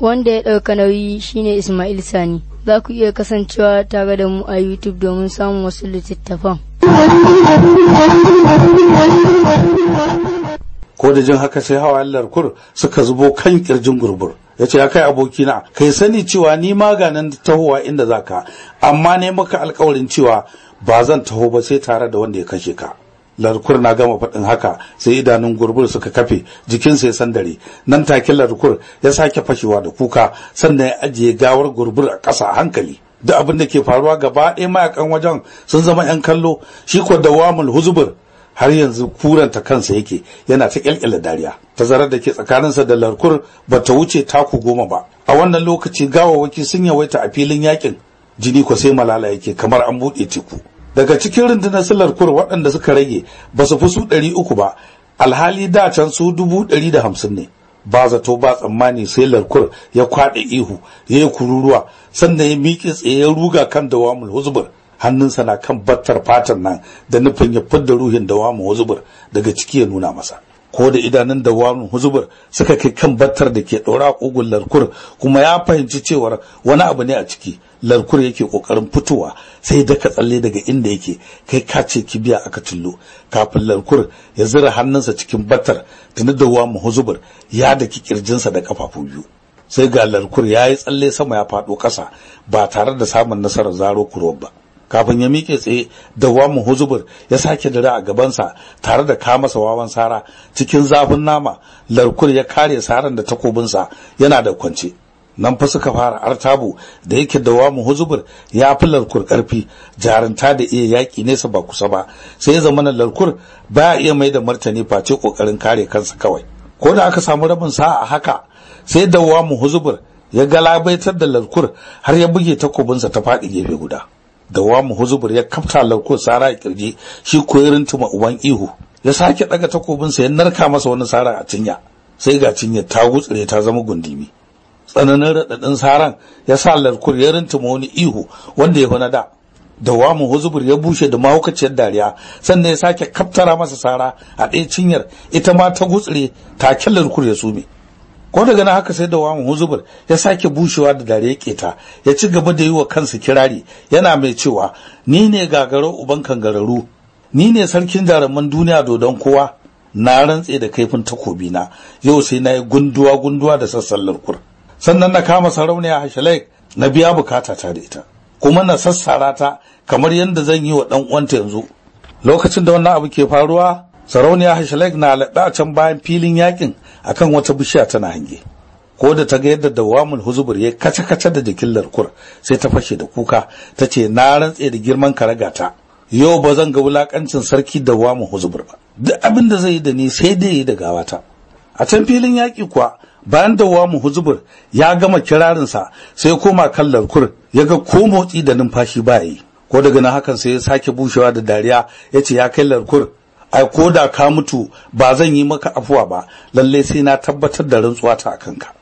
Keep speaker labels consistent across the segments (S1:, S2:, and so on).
S1: wanda ya ɗauka nauyi shine Ismail Sani. Za ku iya kasancewa tare da mu a YouTube domin samun wasu littattafan.
S2: ko da jin haka sai hawa larkur suka zubo kan ƙirjin gurbur ya ce ya kai abokina kai sani cewa ni maganin tahowa inda za ka amma ne maka alkawarin cewa ba zan taho ba sai tare da wanda ya kashe ka. Larkur na gama faɗin haka sai idanun gurbur suka kafe jikinsa ya sandare. Nan take larkur ya sake fashewa da kuka sannan ya ajiye gawar gurbur a ƙasa hankali. Duk abin da ke faruwa gaba ɗaya mayaƙan wajen sun zama 'yan kallo. Shi ko dawamul huzubur har yanzu kuranta kansa yake yana ta kyalkyala dariya. Tazarar da ke tsakaninsa da larkur ba ta wuce taku goma ba. A wannan lokaci gawawaki sun yawaita a filin yaƙin. Jini ko sai malala yake kamar an buɗe teku. Daga cikin rundunar su larkur waɗanda suka rage ba su fi su ɗari uku ba. Alhali da can su dubu ɗari da hamsin ne. Ba zato ba tsammani sai larkur ya kwaɗe ihu ya yi kururuwa sannan ya miƙe tsaye ya ruga kan dawamul huzbur. Hannunsa na kan battar fatan nan da nufin ya fidda ruhin dawamu huzubur daga ciki ya nuna masa. Ko da idanun dawamu huzubur suka kai kan battar da ke ɗora ƙugun larkur kuma ya fahimci cewar wani abu ne a ciki. Larkur yake ƙoƙarin fitowa sai daka tsalle daga inda yake kai ka ce kibiya aka cillo kafin larkur ya zira hannunsa cikin battar tuni dawamu huzubur ya daki kirjinsa da kafafu biyu. Sai ga larkur ya yi tsalle sama ya faɗo ƙasa ba tare da samun nasarar zaro kurob ba. Kafin ya miƙe tsaye da wamu huzubur ya sake dare a gabansa tare da kamasa wawan sara cikin zafin nama. Larkur ya kare saran da takobinsa yana da kwance. Nan fa suka fara artabu da yake da wamu huzubur ya fi larkur ƙarfi jarinta da iya yaƙi nesa ba kusa ba. Sai ya zama larkur baya iya mai da martani face ƙoƙarin kare kansa kawai. Ko da aka samu rabin sa'a haka sai da wamu huzubur ya galabaitar da larkur har ya buge takobinsa ta faɗi gefe guda. Da wamu huzubur ya kafta lauko sara a ƙirji shi ko ya rintuma uban ihu. Ya sake daga takobinsa ya narka masa wani sara a cinya. Sai ga cinya ta gutsire ta zama gundimi tsananin raɗaɗin saran ya sa larkur ya rintuma wani ihu wanda ya na da. Da wamu huzubur ya bushe da mahaukaciyar dariya sannan ya sake kaftara masa sara a ɗaya cinyar ita ma ta gutsire take larkur ya sume ko daga nan haka sai da wamu huzubur ya sake bushewa da dare keta ya ci gaba da yi wa kansa kirari yana mai cewa ni ne gagaro uban kangararu ni ne sarkin jaruman duniya dodon kowa na rantse da kaifin takobi na yau sai na yi gunduwa gunduwa da sassan larkur. Sannan na kama sarauniya hashalai na biya buƙata ta da ita kuma na sassara ta kamar yadda zan yi wa dan uwanta yanzu. Lokacin da wannan abu ke faruwa sarauniya hashalai na laɗa can bayan filin yaƙin akan wata bishiya tana hange. Ko da ta ga yadda dawamul huzubur ya kace kace da jikin larkur sai ta fashe da kuka ta ce na rantse da girman karagata yau ba zan ga wulakancin sarki dawamul huzubur ba. Duk abin da zai yi da ni sai dai yi da gawata a can filin yaƙi kuwa bayan dawamul huzubur ya gama kirarinsa sai koma kan larkur ya ga ko motsi da numfashi ba yi. Ko daga nan hakan sai ya sake bushewa da dariya ya ce ya kai larkur ai ko da ka mutu ba zan yi maka afuwa ba. Lalle sai na tabbatar da rantsuwa ta akan ka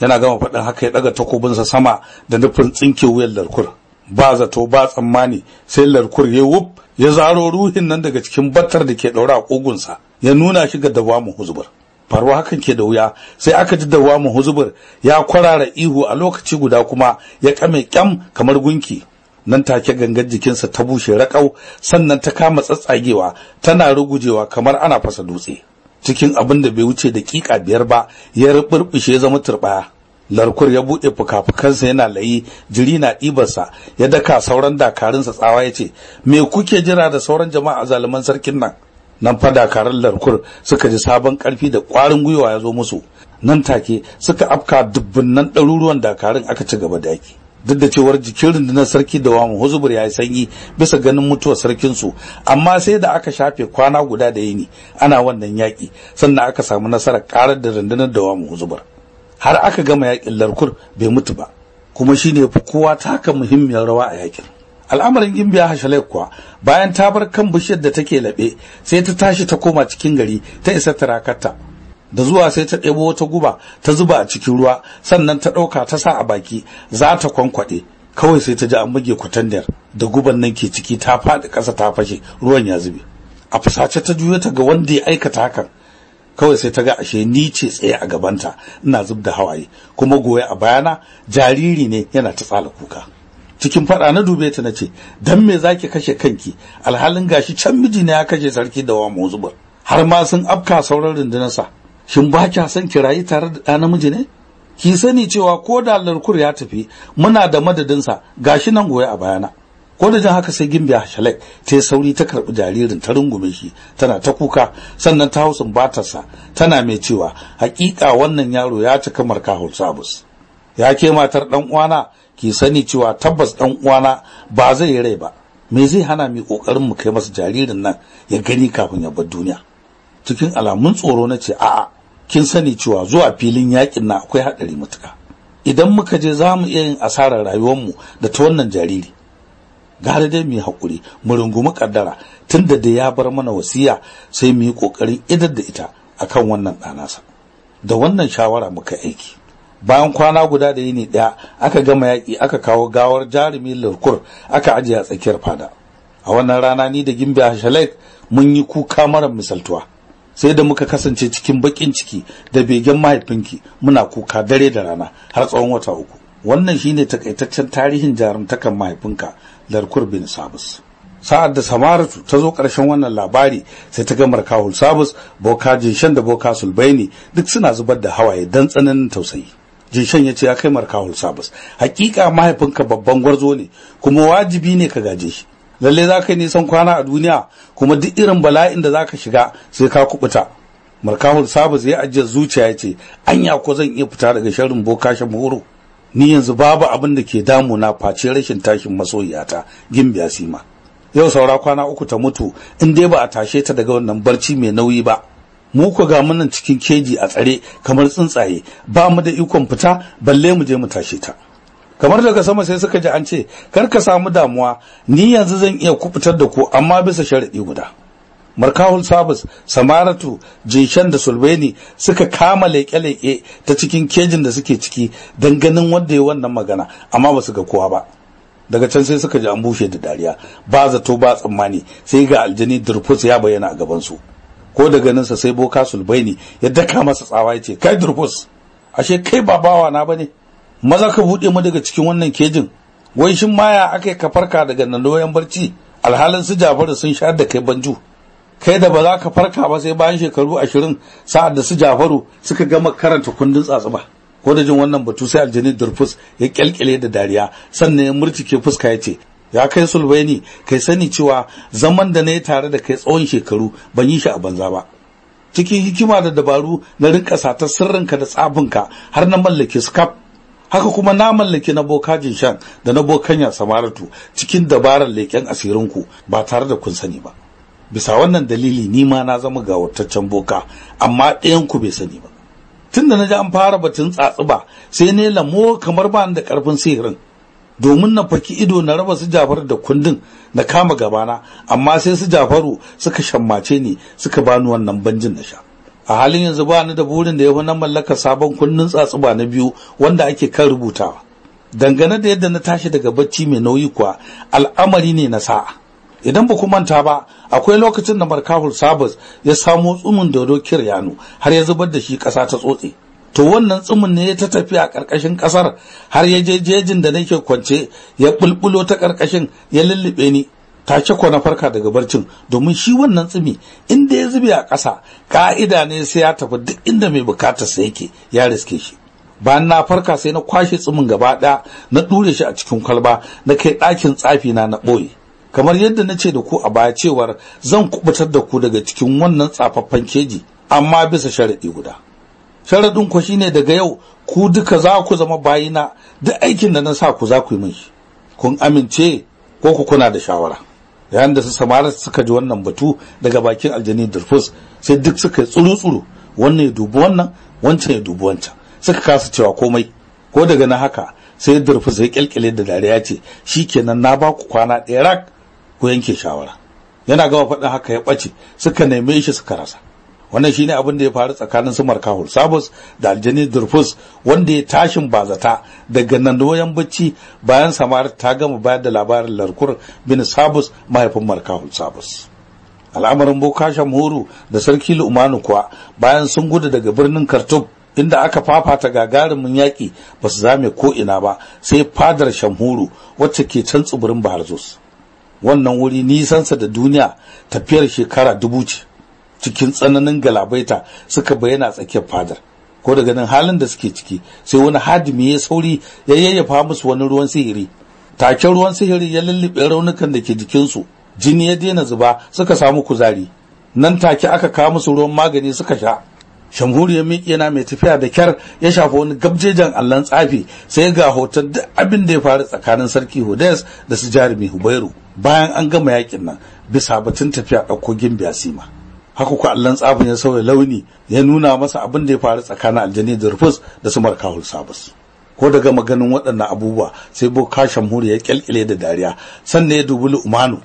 S2: yana gama faɗin haka ya ɗaga takobinsa sama da nufin tsinke wuyan larkur ba zato ba tsammani sai larkur ya wuf ya zaro ruhin nan daga cikin battar da ke ɗaura a ƙugunsa ya nuna shi ga dawamu huzubur faruwa hakan ke da wuya. Sai aka ji dawamu huzubur ya kwarara ihu a lokaci guda kuma ya kame kyam kamar gunki. Nan take gangar jikinsa ta bushe raƙau sannan ta kama tsatsagewa tana rugujewa kamar ana fasa dutse. Cikin abin da bai wuce daƙiƙa biyar ba ya ruburbushe zama turɓaya. Larkur ya buɗe fuka-fukansa yana layi jiri na ɗibarsa ya daka sauran dakarunsa tsawa ya ce me kuke jira da sauran jama'a zaluman sarkin nan? Nan fa dakarun larkur suka ji sabon ƙarfi da ƙwarin gwiwa ya zo musu. Nan take suka afka dubbunnan ɗaruruwan dakarun aka ci gaba da yaki duk da cewar jikin rundunar sarki da wamu huzubur ya yi sanyi bisa ganin mutuwar sarkinsu amma sai da aka shafe kwana guda da yini ana wannan yaƙi sannan aka samu nasarar karar da rundunar da wamu huzubur. Har aka gama yaƙin larkur bai mutu ba kuma shine fi kowa taka muhimmiyar rawa a yaƙin. Al'amarin gimbiya hashalai kuwa bayan ta bar kan bishiyar da take laɓe sai ta tashi ta koma cikin gari ta isa tarakarta. Da zuwa sai ta ɗebo wata guba ta zuba a cikin ruwa sannan ta ɗauka ta sa a baki za ta kwankwaɗe. Kawai sai ta ji an buge kwatandiyar da guban nan ke ciki ta faɗi ƙasa ta fashe ruwan ya zube. A fusace ta juya ta ga wanda ya aikata hakan. Kawai sai ta ga ashe ni ce tsaye a gabanta ina zub da hawaye. Kuma goye a bayana jariri ne yana ta tsala kuka. Cikin faɗa na dube ta nace dan me zaki kashe kanki? Alhalin gashi can miji ne ya kashe sarki da wa zubar. Har ma sun afka sauran rundunarsa. Shin ba kya son ki rayu tare da ɗa namiji ne? Ki sani cewa ko da larkur ya tafi muna da madadinsa. Gashi nan goye a bayana. Ko da jan haka sai gimbiya shalek ta sauri ta karɓi jaririn ta rungume shi tana ta kuka. Sannan ta hausin batarsa tana mai cewa hakika wannan yaro ya cika marka sabus ya ke matar dan uwana? Ki sani cewa tabbas dan uwana ba zai yi rai ba. Me zai hana mu ƙoƙarin mu kai masa jaririn nan ya gani kafin ya bar duniya? Cikin alamun tsoro na ce a'a kin sani cewa zuwa filin yaƙin na akwai hadari matuka. Idan muka je za mu iya yin asarar rayuwarmu da ta wannan jariri. Gara dai mu yi haƙuri mu rungumi ƙaddara tunda da ya bar mana wasiya sai mu yi ƙoƙarin idar da ita akan wannan ɗanasa da wannan shawara muka aiki. Bayan kwana guda da yini ɗaya aka gama yaƙi aka kawo gawar jarumi lurkur aka ajiye a tsakiyar fada. A wannan rana ni da gimbiya shalek mun yi kuka mara misaltuwa. Sai da muka kasance cikin baƙin ciki da begen mahaifinki muna kuka dare da rana har tsawon wata uku. Wannan shine takaitaccen tarihin jarumtakan mahaifinka larkur bin sabus sa'ad da samaratu ta zo ƙarshen wannan labari sai ta ga markawul sabus boka jinshan da boka sulbaini duk suna zubar da hawaye dan tsananin tausayi. Jinshan ya ce ya kai markawul sabus hakika mahaifinka babban gwarzo ne kuma wajibi ne ka gaje shi. Lalle za ka yi nisan kwana a duniya kuma duk irin bala'in da za ka shiga sai ka kubuta markawul sabus ya ajiye zuciya ya ce anya ko zan iya fita daga sharrin boka shamuru ni yanzu babu abin da ke damuna face rashin tashin masoyiyata gimbiya sima. Yau saura kwana uku ta mutu in dai ba a tashe ta daga wannan barci mai nauyi ba. Mu ku ga munan cikin keji a tsare kamar tsuntsaye ba mu da ikon fita balle mu je mu tashe ta. Kamar daga sama sai suka ji an ce kar ka samu damuwa ni yanzu zan iya kuɓutar da ku amma bisa sharaɗi guda. Markahul sabis samaratu jinshan da sulbeni suka kama leƙe-leƙe ta cikin kejin da suke ciki don ganin wanda ya wannan magana amma ba su ga kowa ba. Daga can sai suka ji an bushe da dariya. Ba zato ba tsammani sai ga aljani durfus ya bayyana a gabansu. Ko da ganinsa sai boka sulbaini ya daka masa tsawa ya ce kai durfus ashe kai ba bawa na ba ne maza ka buɗe mu daga cikin wannan kejin. Wai shin maya aka ka farka daga nan barci? Alhalin su jafaru sun sha da kai banju. Kai da ba za ka farka ba sai bayan shekaru ashirin sa'ad da su jafaru suka gama karanta kundin tsatsuba. Ko da jin wannan batu sai aljani durfus ya kyalkyale da dariya sannan ya murtike fuska ya ce ya kai sulbaini kai sani cewa zaman da na yi tare da kai tsawon shekaru ban yi shi a banza ba. Cikin hikima da dabaru na rinka satar sirrinka da tsafinka har na mallake su kaf. Haka kuma na mallaki na bokajin shan da na bokanya samaratu cikin dabarar leƙen asirinku ba tare da kun sani ba. Bisa wannan dalili ni ma na zama gawurtaccen boka amma ɗayan ku bai sani ba. Tun da na ji an fara batun tsatsuba sai ne lamo kamar ba da ƙarfin sihirin. Domin na faki ido na raba su jafar da kundin na kama gabana amma sai su jafaru suka shammace ni suka bani wannan banjin na sha. A halin yanzu ba ni da burin da ya na mallaka sabon kundin tsatsuba na biyu wanda ake kan rubutawa. Dangane da yadda na tashi daga bacci mai nauyi kuwa al'amari ne na sa'a. Idan ba ku manta ba akwai lokacin da markahul sabas ya samo tsumin dodo kiryanu har ya zubar da shi ƙasa ta tsotse. To wannan tsumin ne ya ta tafi a ƙarƙashin ƙasar har ya je jejin da nake kwance ya bulbulo ta ƙarƙashin ya lullube ni. Take ko na farka daga barcin domin shi wannan tsumi inda ya zube a ƙasa ka'ida ne sai ya tafi duk inda mai buƙatar sa yake ya riske shi. Bayan na farka sai na kwashe tsumin gaba ɗaya na ɗure shi a cikin kwalba na kai ɗakin tsafi na na ɓoye. Kamar yadda na ce da ku a baya cewar zan kuɓutar da ku daga cikin wannan tsafaffen keji amma bisa sharaɗi guda. Sharaɗin ku shine daga yau ku duka za ku zama bayina duk aikin da na sa ku za ku yi min shi. Kun amince ko ku kuna da shawara? Yayin da su samara suka ji wannan batu daga bakin aljani durfus sai duk suka yi tsuru-tsuru wannan ya dubi wannan wancan ya dubi wancan suka kasa cewa komai. Ko daga na haka sai durfus ya kyalkyale da dariya ce shikenan na ba ku kwana ɗaya rak ku yanke shawara. Yana gama faɗin haka ya ɓace suka neme shi suka rasa. Wannan shine abin da ya faru tsakanin su markahul sabus da aljani durfus wanda ya tashin bazata daga nan doyan bacci bayan samar ta gama bayar da labarin larkur bin sabus mahaifin markahul sabus. Al'amarin boka shamhuru da sarki lumanu kuwa bayan sun gudu daga birnin khartoum inda aka fafata gagarumin yaƙi ba su zame ko ina ba sai fadar shamhuru wacce ke can tsibirin baharzus wannan wuri nisansa da duniya tafiyar shekara dubu ce. Cikin tsananin galabaita suka bayyana tsakiyar fadar. Ko daga nan halin da suke ciki sai wani hadimi ya sauri ya yayyafa musu wani ruwan sihiri. Take ruwan sihiri ya lullube raunukan da ke jikinsu jini ya daina zuba suka samu kuzari. Nan take aka kawo musu ruwan magani suka sha. Shamhuri ya miƙe yana mai tafiya da kyar ya shafa wani gabjejan allon tsafi sai ga hoton duk abin da ya faru tsakanin sarki Hudes da su jarumi Hubairu. Bayan an gama yaƙin nan bisa batun tafiya ɗauko gimbiya sima. Haka ku allon tsafin ya sauya launi ya nuna masa abin da ya faru tsakanin aljani da rufus da su markahul sabus ko daga maganin waɗannan abubuwa sai boka shamhuri ya kyalkyale da dariya. Sannan ya dubi lu'manu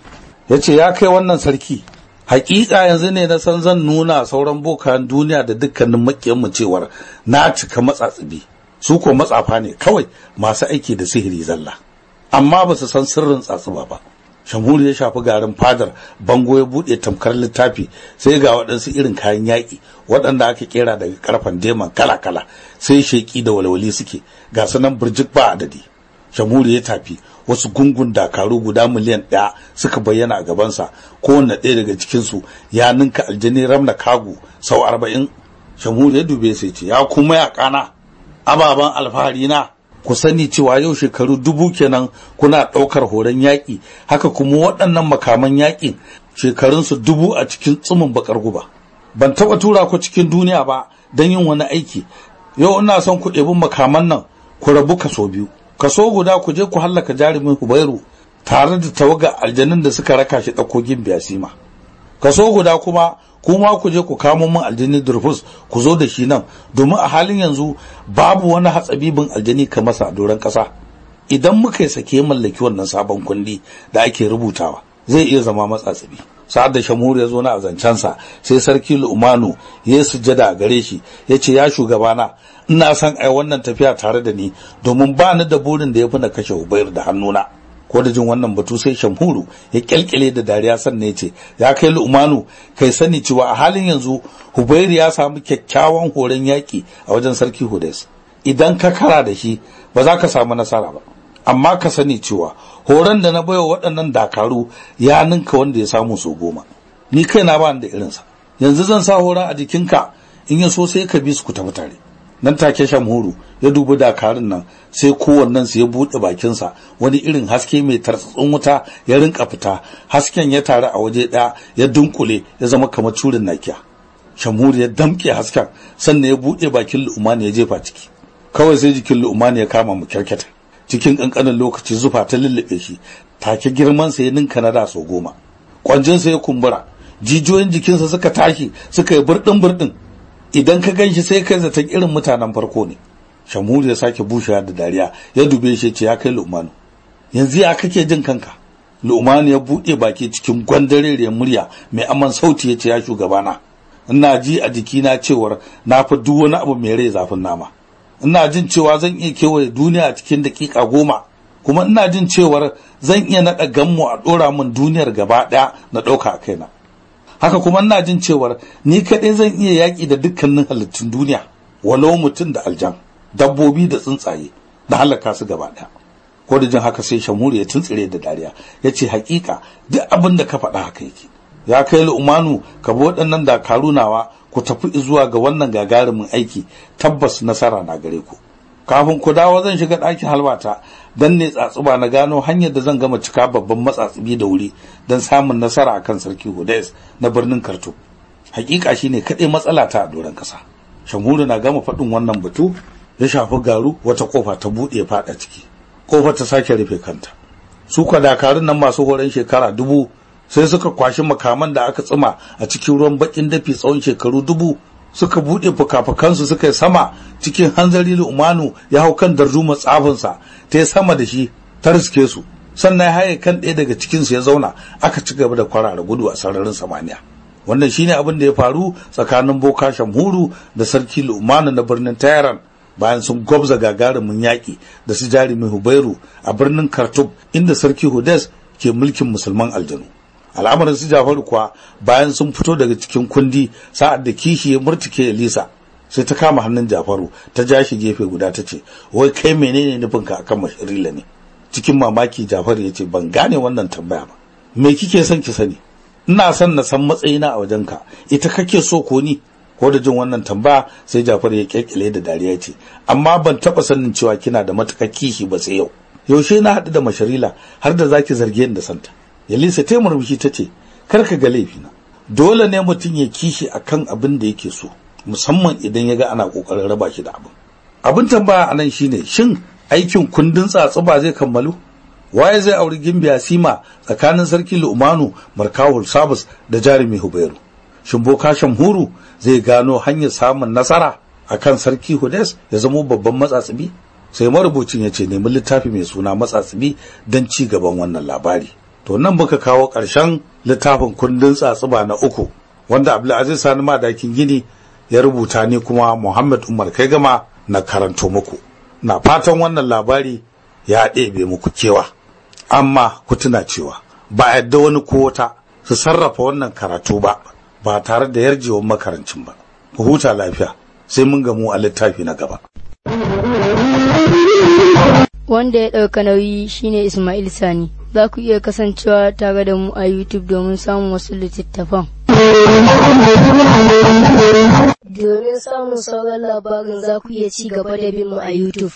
S2: ya ce ya kai wannan sarki hakika yanzu ne na san zan nuna sauran bokan duniya da dukkanin makiyanmu cewar na cika matsatsibi su ko matsafa ne kawai masu aiki da sihiri zalla. Amma ba su san sirrin tsatsuba ba. Shamhuri ya shafi garin fadar bango ya buɗe tamkar littafi sai ga waɗansu irin kayan yaƙi waɗanda aka kera daga karfan deman kala-kala sai sheƙi da walwali suke ga sunan birjik ba adadi. Shamhuri ya tafi wasu gungun dakaru guda miliyan ɗaya suka bayyana a gabansa kowanne ɗaya daga cikinsu ya ninka aljani ramna kagu sau arba'in. Shamhuri ya dube sai ce ya kuma ya kana ababen alfahari na. Ku sani cewa yau shekaru dubu kenan kuna ɗaukar horon yaƙi. Haka kuma waɗannan makaman yaƙin shekarunsu dubu a cikin tsumin bakar guba. Ban taɓa tura ku cikin duniya ba don yin wani aiki. Yau ina son ku ɗebi makaman nan ku rabu kaso biyu. Kaso guda ku je ku hallaka jarumin hubairu tare da tawaga aljanun da suka raka shi ɗaukogin biyasima kaso guda kuma kuma ku je ku kamo min aljani durfus ku zo da shi nan. Domin a halin yanzu babu wani hatsabibin aljani kamar sa a doron ƙasa. Idan muka yi sake mallaki wannan sabon kundi da ake rubutawa zai iya zama matsatsabi. Sa'ad da shamhur ya zo na azancensa sai sarki lu'manu ya sujjada a gare shi ya ce ya shugabana ina son ai wannan tafiya tare da ni domin ba ni da burin da ya fi na kashe ubair da hannuna. Ko da jin wannan batu sai shamhuru ya kyalkyale da dariya sannan ya ce ya kai lu'manu kai sani cewa a halin yanzu hubairu ya samu kyakkyawan horon yaƙi a wajen sarki hudes idan ka kara da shi ba za ka samu nasara ba. Amma ka sani cewa horon da na baiwa waɗannan dakaru ya ninka wanda ya samu so goma. Ni kai na ba da irinsa. Yanzu zan sa horon a jikinka. In ya so sai ka bi su ku tafi tare. Nan take shamhuru ya dubi dakarun nan sai kowannen su ya buɗe bakinsa. Wani irin haske mai tartsatsin wuta ya rinka fita. Hasken ya taru a waje ɗaya ya dunkule ya zama kamar curin nakiya. Shamhuru ya damƙe hasken sannan ya buɗe bakin lu'umani ya jefa ciki. Kawai sai jikin lu'umani ya kama mu kyarketa cikin ƙanƙanin lokaci zufa ta lullube shi. Take girmansa ya ninka na da sau goma. Kwanjinsa ya kumbura. Jijiyoyin jikinsa suka tashi suka yi burɗin burɗin idan ka gan shi sai kai zaton irin mutanen farko ne. Shamhuri ya sake bushewa da dariya ya dube shi ce ya kai lu'manu yanzu ya kake jin kanka? Lu'manu ya buɗe baki cikin gwandareriyar murya mai aman sauti ya ce ya shugabana ina ji a jikina cewar na fi duk wani abu mai rai zafin nama. Ina jin cewa zan iya kewaye duniya a cikin dakika goma kuma ina jin cewar zan iya naɗa gammo a ɗora min duniyar gaba ɗaya na ɗauka a kaina. Haka kuma ina jin cewar ni kaɗai zan iya yaƙi da dukkanin halittun duniya walau mutum da aljan dabbobi da tsuntsaye da halaka su gaba ɗaya. Ko da jin haka sai shamuri ya tuntsire da dariya ya ce haƙiƙa duk abin da ka faɗa haka yake. Ya kai lu'manu ka bi waɗannan dakaru nawa ku tafi zuwa ga wannan gagarumin aiki. Tabbas nasara na gare ku. Kafin ku dawo zan shiga ɗakin halwata dan ne tsatsuba na gano hanyar da zan gama cika babban matsatsibi da wuri don samun nasara akan sarki Hudais na birnin Khartoum. Hakika shine kaɗai matsala ta a doron ƙasa. Shamhuru na gama faɗin wannan batu ya shafi garu wata ƙofa ta buɗe faɗa ciki. Kofar ta sake rufe kanta. Su kwa dakarun nan masu horon shekara dubu sai suka kwashi makaman da aka tsima a cikin ruwan bakin dafi tsawon shekaru dubu suka buɗe fuka-fukansu suka yi sama cikin hanzari umanu ya hau kan darduma tsafinsa ta yi sama da shi ta riske su. Sannan ya haye kan ɗaya daga cikinsu ya zauna aka ci gaba da kwarara gudu a sararin samaniya. Wannan shine abin da ya faru tsakanin boka shamhuru da sarki lumanu na birnin tehran bayan sun gwabza gagarumin yaƙi da su jarumi hubairu a birnin khartoum inda sarki hudes ke mulkin musulman aljanu. Al'amarin su jafaru kuwa bayan sun fito daga cikin kundi sa'ad da kishi ya murtuke elisa sai ta kama hannun jafaru ta ja shi gefe guda ta ce wai kai menene nufinka akan mashirila ne? Cikin mamaki jafaru ya ce ban gane wannan tambaya ba. Me kike son ki sani? Ina son na san matsayina a wajenka. Ita kake so ko ni? Ko da jin wannan tambaya sai jafaru ya kyalkyale da dariya ce amma ban taba sanin cewa kina da matuƙar kishi ba sai yau. Yaushe na haɗu da masharila har da zaki zarge ni da santa? Yalisa ta murmushi ta ce kar ka ga laifina. Dole ne mutum ya kishi akan abin da yake so musamman idan ya ga ana ƙoƙarin raba shi da abin. Abin tambaya a nan shine shin aikin kundin tsatsuba zai kammalu? Waye zai auri gimbiya sima tsakanin sarki lu'manu markawul sabus da jarumi hubairu? Shin boka shamhuru zai gano hanyar samun nasara akan sarki hudes ya zamo babban matsatsibi sai marubucin ya ce nemi littafi mai suna matsatsibi don ci gaban wannan labari. To nan muka kawo ƙarshen littafin kundin tsatsuba na uku wanda abdulaziz sani madakin gini ya rubuta ni kuma muhammad umar kai gama na karanto muku. Na fatan wannan labari ya ɗebe muku kewa. Amma ku tuna cewa ba yadda wani ko wata su sarrafa wannan karatu ba ba tare da yarjewar makarancin ba. Ku huta lafiya sai mun gamu a littafi na gaba.
S1: Wanda ya ɗauka nauyi shine Ismail Sani. Za ku iya kasancewa tare da mu a YouTube domin samun wasu littattafan. Domin samun sauran labarin za ku iya ci gaba da bin mu a YouTube.